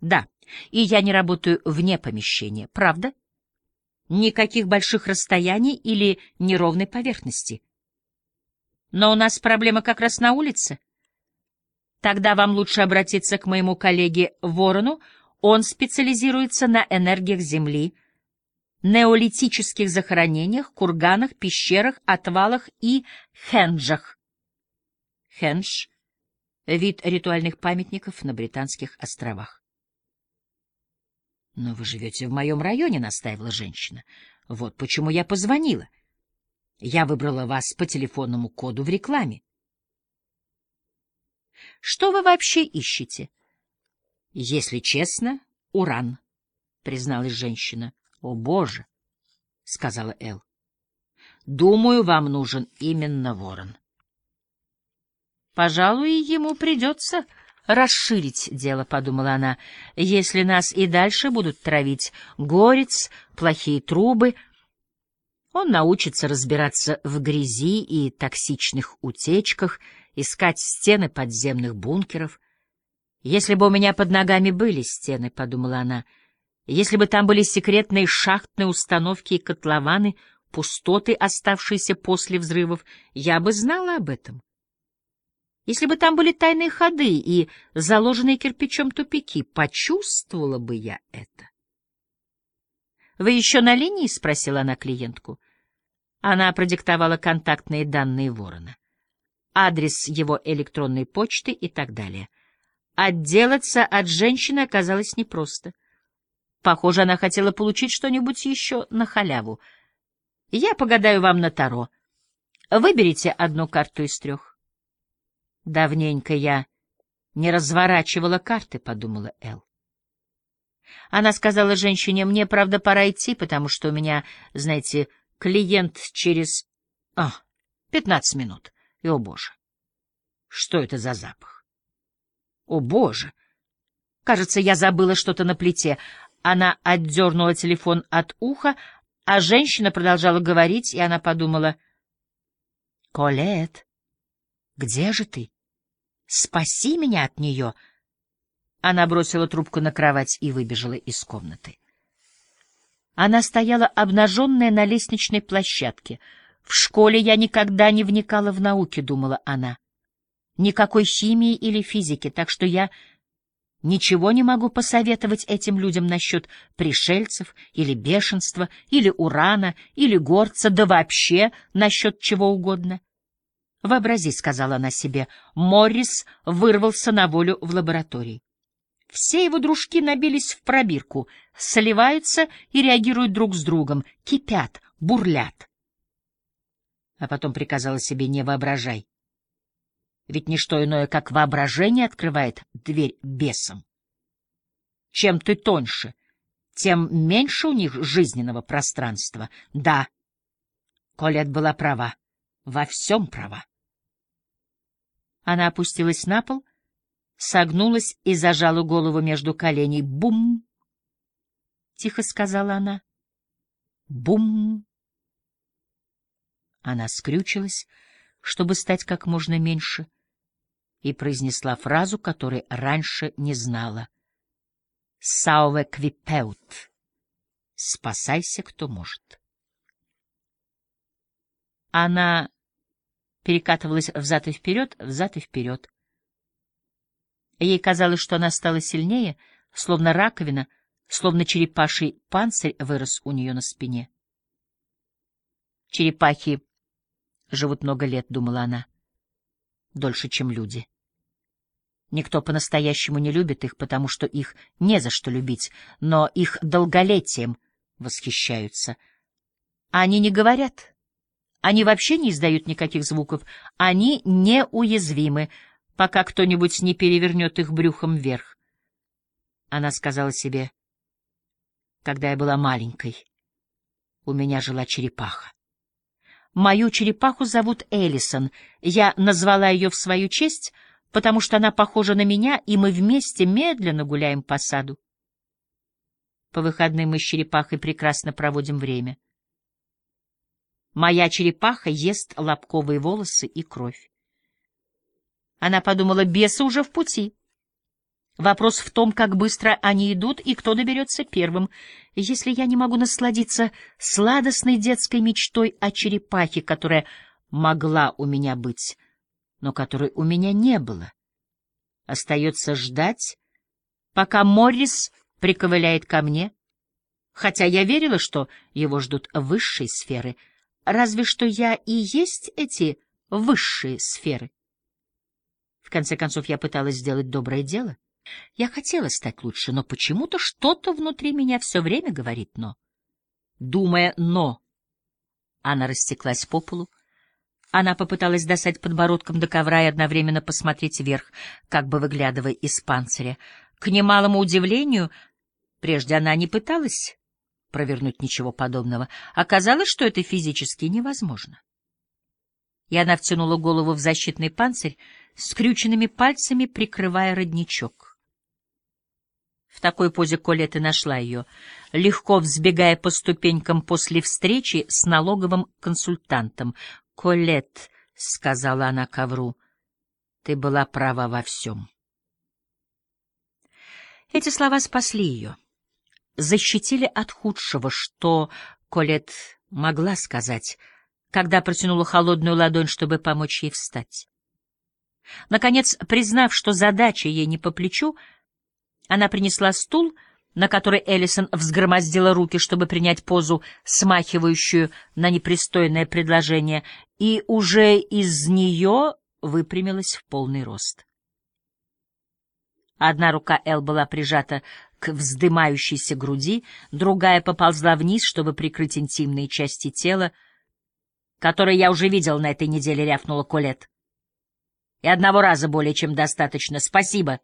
Да, и я не работаю вне помещения, правда? Никаких больших расстояний или неровной поверхности. Но у нас проблема как раз на улице. Тогда вам лучше обратиться к моему коллеге Ворону, он специализируется на энергиях Земли, неолитических захоронениях, курганах, пещерах, отвалах и хенджах. Хендж — вид ритуальных памятников на Британских островах. «Но вы живете в моем районе», — настаивала женщина. «Вот почему я позвонила. Я выбрала вас по телефонному коду в рекламе». «Что вы вообще ищете?» «Если честно, уран», — призналась женщина. «О, Боже!» — сказала Эл. «Думаю, вам нужен именно ворон». «Пожалуй, ему придется расширить дело», — подумала она, — «если нас и дальше будут травить горец, плохие трубы». Он научится разбираться в грязи и токсичных утечках, искать стены подземных бункеров. «Если бы у меня под ногами были стены», — подумала она, — «если бы там были секретные шахтные установки и котлованы, пустоты, оставшиеся после взрывов, я бы знала об этом». Если бы там были тайные ходы и заложенные кирпичом тупики, почувствовала бы я это. «Вы еще на линии?» — спросила она клиентку. Она продиктовала контактные данные Ворона, адрес его электронной почты и так далее. Отделаться от женщины оказалось непросто. Похоже, она хотела получить что-нибудь еще на халяву. «Я погадаю вам на Таро. Выберите одну карту из трех». Давненько я не разворачивала карты, — подумала Эл. Она сказала женщине, мне, правда, пора идти, потому что у меня, знаете, клиент через... А, пятнадцать минут. И, о боже, что это за запах? О боже! Кажется, я забыла что-то на плите. Она отдернула телефон от уха, а женщина продолжала говорить, и она подумала... Колет, где же ты? Спаси меня от нее. Она бросила трубку на кровать и выбежала из комнаты. Она стояла обнаженная на лестничной площадке. В школе я никогда не вникала в науки, думала она. Никакой химии или физики, так что я ничего не могу посоветовать этим людям насчет пришельцев или бешенства, или урана, или горца, да вообще насчет чего угодно. Вообрази, — сказала она себе, — Моррис вырвался на волю в лаборатории. Все его дружки набились в пробирку, сливаются и реагируют друг с другом, кипят, бурлят. А потом приказала себе «не воображай». Ведь ничто иное, как воображение, открывает дверь бесам. Чем ты тоньше, тем меньше у них жизненного пространства. Да, Колет была права, во всем права. Она опустилась на пол, согнулась и зажала голову между коленей. «Бум!» — тихо сказала она. «Бум!» Она скрючилась, чтобы стать как можно меньше, и произнесла фразу, которой раньше не знала. «Сауве квипеут» — «Спасайся, кто может». Она перекатывалась взад и вперед, взад и вперед. Ей казалось, что она стала сильнее, словно раковина, словно черепаший панцирь вырос у нее на спине. Черепахи живут много лет, думала она, дольше, чем люди. Никто по-настоящему не любит их, потому что их не за что любить, но их долголетием восхищаются. Они не говорят, они вообще не издают никаких звуков. Они неуязвимы, пока кто-нибудь не перевернет их брюхом вверх. Она сказала себе, когда я была маленькой, у меня жила черепаха. Мою черепаху зовут Элисон. Я назвала ее в свою честь, потому что она похожа на меня, и мы вместе медленно гуляем по саду. По выходным мы с черепахой прекрасно проводим время. Моя черепаха ест лобковые волосы и кровь. Она подумала, бесы уже в пути. Вопрос в том, как быстро они идут и кто доберется первым. Если я не могу насладиться сладостной детской мечтой о черепахе, которая могла у меня быть, но которой у меня не было, остается ждать, пока Моррис приковыляет ко мне, хотя я верила, что его ждут высшие сферы. Разве что я и есть эти высшие сферы. В конце концов, я пыталась сделать доброе дело. Я хотела стать лучше, но почему-то что-то внутри меня все время говорит «но». Думая «но», она растеклась по полу. Она попыталась достать подбородком до ковра и одновременно посмотреть вверх, как бы выглядывая из панциря. К немалому удивлению, прежде она не пыталась провернуть ничего подобного. Оказалось, что это физически невозможно. И она втянула голову в защитный панцирь, скрюченными пальцами прикрывая родничок. В такой позе Колетта нашла ее, легко взбегая по ступенькам после встречи с налоговым консультантом. «Колетт», — сказала она ковру, — «ты была права во всем». Эти слова спасли ее, защитили от худшего, что Колетт могла сказать, когда протянула холодную ладонь, чтобы помочь ей встать. Наконец, признав, что задача ей не по плечу, — она принесла стул, на который Эллисон взгромоздила руки, чтобы принять позу, смахивающую на непристойное предложение, и уже из нее выпрямилась в полный рост. Одна рука Эл была прижата к вздымающейся груди, другая поползла вниз, чтобы прикрыть интимные части тела, которые я уже видел на этой неделе, рявкнула Колет. И одного раза более чем достаточно. Спасибо.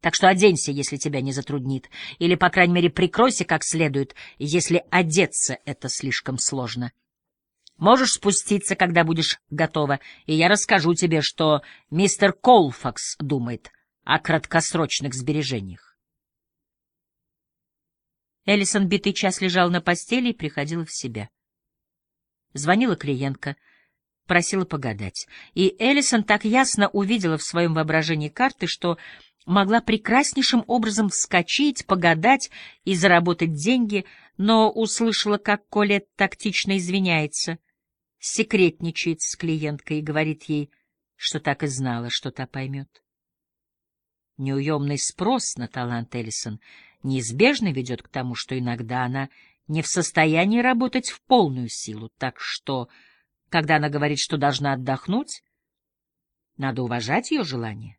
Так что оденься, если тебя не затруднит, или, по крайней мере, прикройся как следует, если одеться это слишком сложно. Можешь спуститься, когда будешь готова, и я расскажу тебе, что мистер Колфакс думает о краткосрочных сбережениях. Эллисон битый час лежал на постели и приходила в себя. Звонила клиентка, просила погадать, и Эллисон так ясно увидела в своем воображении карты, что могла прекраснейшим образом вскочить, погадать и заработать деньги, но услышала, как Колет тактично извиняется, секретничает с клиенткой и говорит ей, что так и знала, что та поймет. Неуемный спрос на талант Эллисон неизбежно ведет к тому, что иногда она не в состоянии работать в полную силу, так что, когда она говорит, что должна отдохнуть, надо уважать ее желание.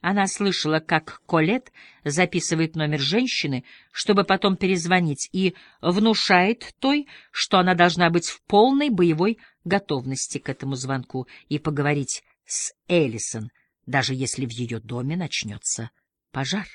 Она слышала, как Колет записывает номер женщины, чтобы потом перезвонить, и внушает той, что она должна быть в полной боевой готовности к этому звонку и поговорить с Эллисон, даже если в ее доме начнется пожар.